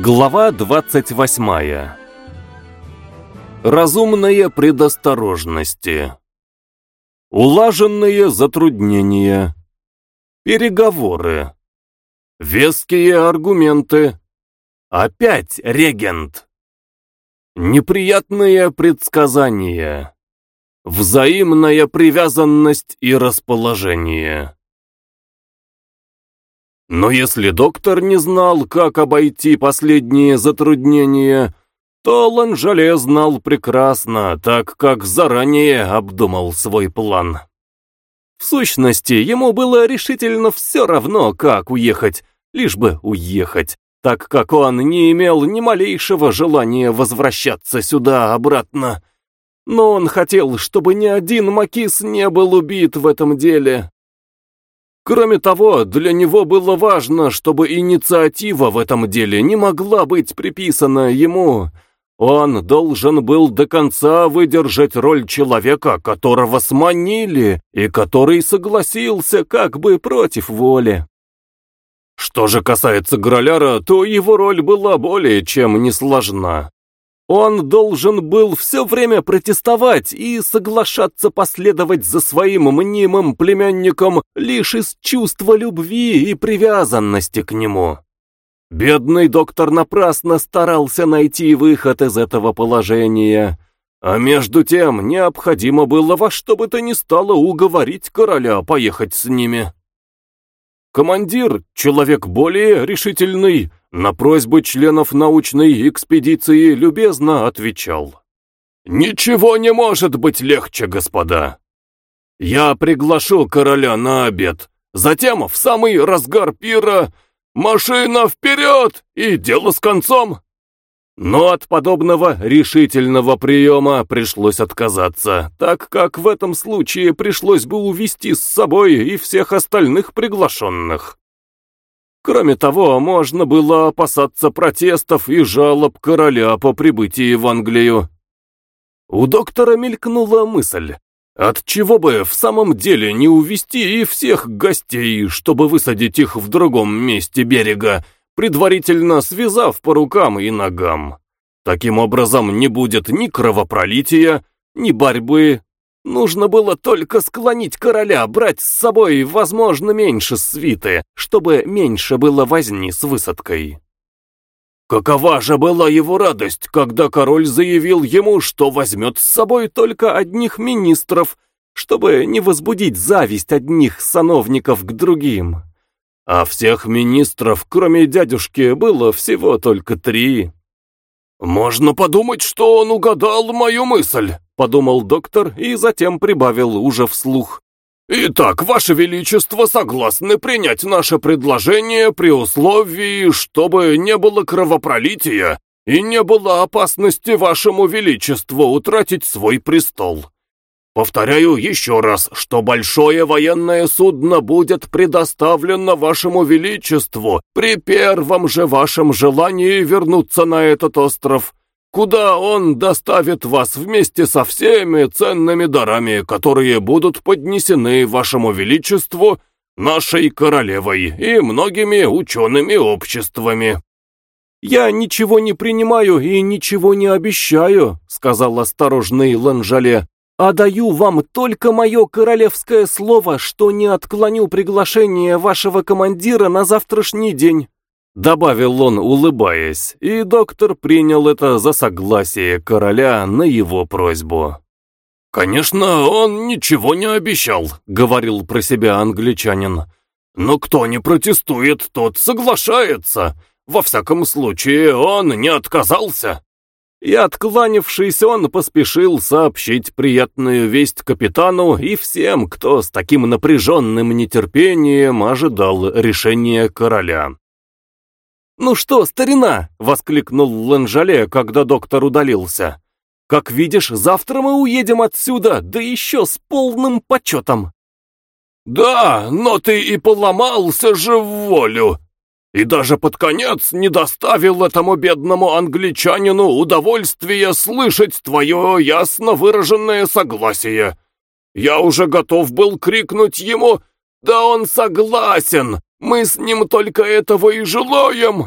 Глава 28. Разумные предосторожности. Улаженные затруднения. Переговоры. Веские аргументы. Опять регент. Неприятные предсказания. Взаимная привязанность и расположение. Но если доктор не знал, как обойти последние затруднения, то Ланжале знал прекрасно, так как заранее обдумал свой план. В сущности, ему было решительно все равно, как уехать, лишь бы уехать, так как он не имел ни малейшего желания возвращаться сюда обратно. Но он хотел, чтобы ни один Макис не был убит в этом деле. Кроме того, для него было важно, чтобы инициатива в этом деле не могла быть приписана ему. Он должен был до конца выдержать роль человека, которого сманили, и который согласился как бы против воли. Что же касается Граляра, то его роль была более чем несложна. Он должен был все время протестовать и соглашаться последовать за своим мнимым племянником лишь из чувства любви и привязанности к нему. Бедный доктор напрасно старался найти выход из этого положения, а между тем необходимо было во что бы то ни стало уговорить короля поехать с ними. Командир, человек более решительный, на просьбы членов научной экспедиции любезно отвечал. «Ничего не может быть легче, господа. Я приглашу короля на обед, затем в самый разгар пира «Машина вперед!» и дело с концом. Но от подобного решительного приема пришлось отказаться, так как в этом случае пришлось бы увести с собой и всех остальных приглашенных. Кроме того, можно было опасаться протестов и жалоб короля по прибытии в Англию. У доктора мелькнула мысль, от чего бы в самом деле не увести и всех гостей, чтобы высадить их в другом месте берега, предварительно связав по рукам и ногам. Таким образом не будет ни кровопролития, ни борьбы, Нужно было только склонить короля брать с собой, возможно, меньше свиты, чтобы меньше было возни с высадкой. Какова же была его радость, когда король заявил ему, что возьмет с собой только одних министров, чтобы не возбудить зависть одних сановников к другим. А всех министров, кроме дядюшки, было всего только три. «Можно подумать, что он угадал мою мысль», — подумал доктор и затем прибавил уже вслух. «Итак, Ваше Величество согласны принять наше предложение при условии, чтобы не было кровопролития и не было опасности Вашему Величеству утратить свой престол. Повторяю еще раз, что большое военное судно будет предоставлено вашему величеству при первом же вашем желании вернуться на этот остров, куда он доставит вас вместе со всеми ценными дарами, которые будут поднесены вашему величеству, нашей королевой и многими учеными обществами. «Я ничего не принимаю и ничего не обещаю», — сказал осторожный Ланжале а вам только мое королевское слово, что не отклоню приглашение вашего командира на завтрашний день». Добавил он, улыбаясь, и доктор принял это за согласие короля на его просьбу. «Конечно, он ничего не обещал», — говорил про себя англичанин. «Но кто не протестует, тот соглашается. Во всяком случае, он не отказался». И откланившись, он поспешил сообщить приятную весть капитану и всем, кто с таким напряженным нетерпением ожидал решения короля. «Ну что, старина!» — воскликнул Ланжале, когда доктор удалился. «Как видишь, завтра мы уедем отсюда, да еще с полным почетом!» «Да, но ты и поломался же в волю!» И даже под конец не доставил этому бедному англичанину удовольствия слышать твое ясно выраженное согласие. Я уже готов был крикнуть ему «Да он согласен! Мы с ним только этого и желаем!»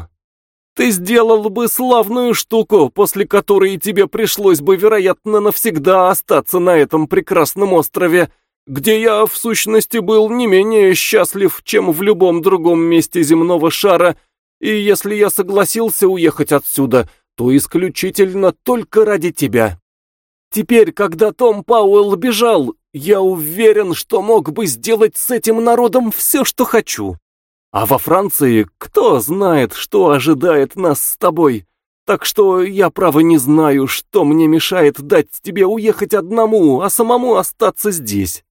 Ты сделал бы славную штуку, после которой тебе пришлось бы, вероятно, навсегда остаться на этом прекрасном острове, где я, в сущности, был не менее счастлив, чем в любом другом месте земного шара, и если я согласился уехать отсюда, то исключительно только ради тебя. Теперь, когда Том Пауэлл бежал, я уверен, что мог бы сделать с этим народом все, что хочу. А во Франции кто знает, что ожидает нас с тобой. Так что я, право, не знаю, что мне мешает дать тебе уехать одному, а самому остаться здесь.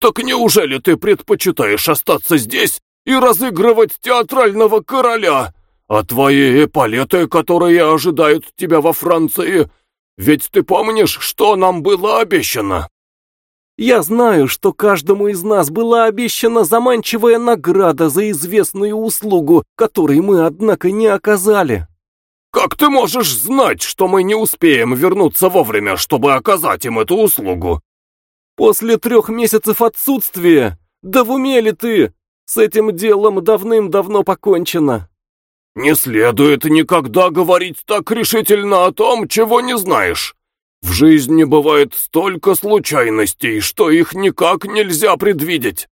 Так неужели ты предпочитаешь остаться здесь и разыгрывать театрального короля? А твои эполеты, которые ожидают тебя во Франции, ведь ты помнишь, что нам было обещано? Я знаю, что каждому из нас была обещана заманчивая награда за известную услугу, которой мы, однако, не оказали. Как ты можешь знать, что мы не успеем вернуться вовремя, чтобы оказать им эту услугу? После трех месяцев отсутствия? Да в уме ли ты? С этим делом давным-давно покончено. Не следует никогда говорить так решительно о том, чего не знаешь. В жизни бывает столько случайностей, что их никак нельзя предвидеть.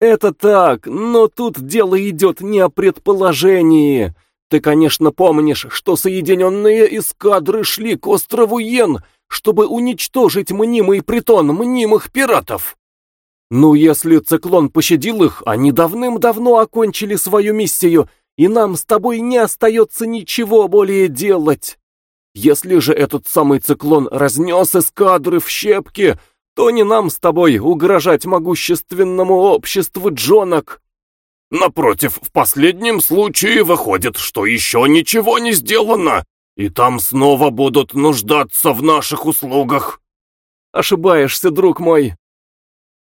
Это так, но тут дело идет не о предположении. Ты, конечно, помнишь, что соединенные эскадры шли к острову Йен, чтобы уничтожить мнимый притон мнимых пиратов. Ну, если циклон пощадил их, они давным-давно окончили свою миссию, и нам с тобой не остается ничего более делать. Если же этот самый циклон разнес эскадры в щепки, то не нам с тобой угрожать могущественному обществу джонок. Напротив, в последнем случае выходит, что еще ничего не сделано, и там снова будут нуждаться в наших услугах. Ошибаешься, друг мой.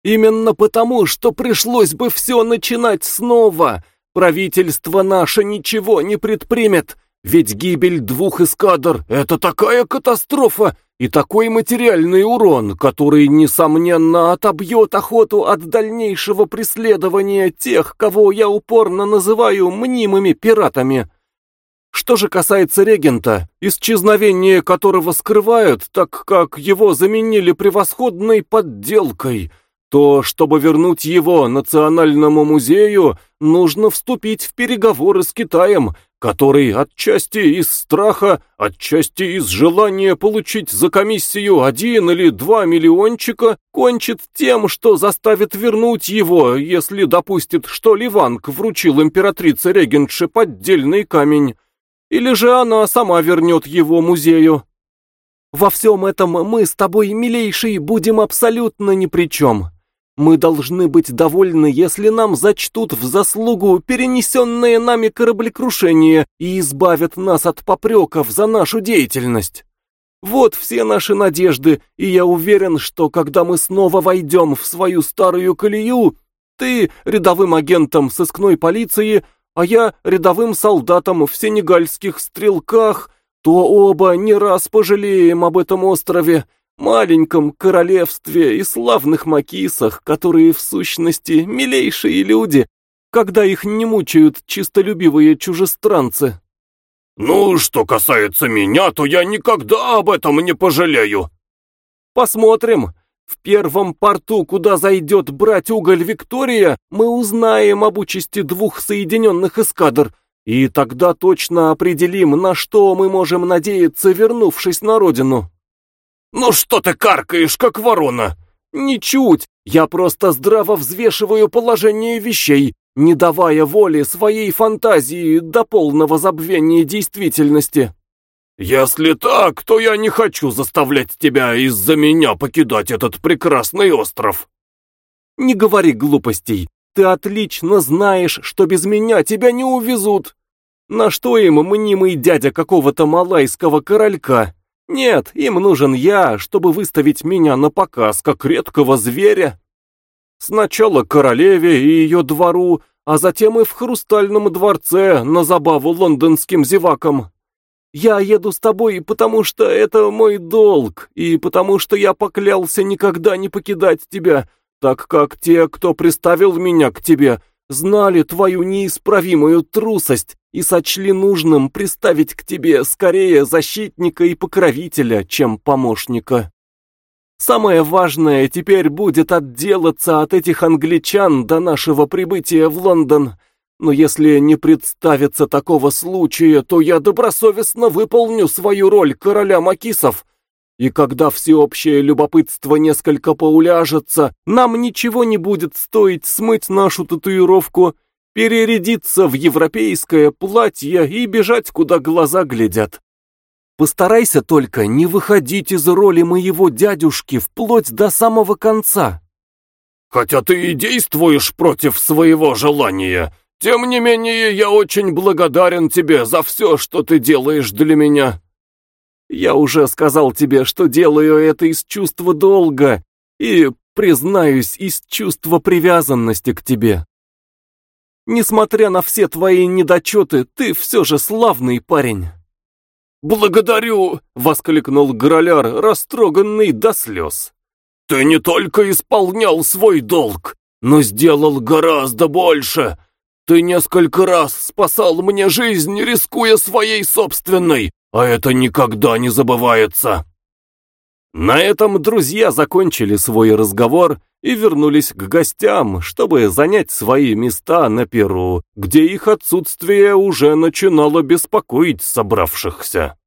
Именно потому, что пришлось бы все начинать снова, правительство наше ничего не предпримет, ведь гибель двух эскадр — это такая катастрофа и такой материальный урон, который, несомненно, отобьет охоту от дальнейшего преследования тех, кого я упорно называю мнимыми пиратами. Что же касается регента, исчезновение которого скрывают, так как его заменили превосходной подделкой — то, чтобы вернуть его Национальному музею, нужно вступить в переговоры с Китаем, который отчасти из страха, отчасти из желания получить за комиссию один или два миллиончика, кончит тем, что заставит вернуть его, если допустит, что Ливанг вручил императрице Регенше поддельный камень, или же она сама вернет его музею. Во всем этом мы с тобой, милейший, будем абсолютно ни при чем. Мы должны быть довольны, если нам зачтут в заслугу перенесенное нами кораблекрушение и избавят нас от попреков за нашу деятельность. Вот все наши надежды, и я уверен, что когда мы снова войдем в свою старую колею, ты рядовым агентом сыскной полиции, а я рядовым солдатом в сенегальских стрелках, то оба не раз пожалеем об этом острове, маленьком королевстве и славных макисах, которые в сущности милейшие люди, когда их не мучают чистолюбивые чужестранцы. «Ну, что касается меня, то я никогда об этом не пожалею». «Посмотрим. В первом порту, куда зайдет брать уголь Виктория, мы узнаем об участи двух соединенных эскадр, и тогда точно определим, на что мы можем надеяться, вернувшись на родину». «Ну что ты каркаешь, как ворона?» «Ничуть! Я просто здраво взвешиваю положение вещей, не давая воли своей фантазии до полного забвения действительности». «Если так, то я не хочу заставлять тебя из-за меня покидать этот прекрасный остров». «Не говори глупостей. Ты отлично знаешь, что без меня тебя не увезут. На что им мнимый дядя какого-то малайского королька?» Нет, им нужен я, чтобы выставить меня на показ, как редкого зверя. Сначала королеве и ее двору, а затем и в хрустальном дворце на забаву лондонским зевакам. Я еду с тобой, потому что это мой долг, и потому что я поклялся никогда не покидать тебя, так как те, кто приставил меня к тебе, знали твою неисправимую трусость и сочли нужным приставить к тебе скорее защитника и покровителя, чем помощника. Самое важное теперь будет отделаться от этих англичан до нашего прибытия в Лондон, но если не представится такого случая, то я добросовестно выполню свою роль короля Макисов, и когда всеобщее любопытство несколько поуляжется, нам ничего не будет стоить смыть нашу татуировку, перерядиться в европейское платье и бежать, куда глаза глядят. Постарайся только не выходить из роли моего дядюшки вплоть до самого конца. Хотя ты и действуешь против своего желания, тем не менее я очень благодарен тебе за все, что ты делаешь для меня. Я уже сказал тебе, что делаю это из чувства долга и, признаюсь, из чувства привязанности к тебе. Несмотря на все твои недочеты, ты все же славный парень. «Благодарю!» — воскликнул Граляр, растроганный до слез. «Ты не только исполнял свой долг, но сделал гораздо больше. Ты несколько раз спасал мне жизнь, рискуя своей собственной, а это никогда не забывается». На этом друзья закончили свой разговор и вернулись к гостям, чтобы занять свои места на перу, где их отсутствие уже начинало беспокоить собравшихся.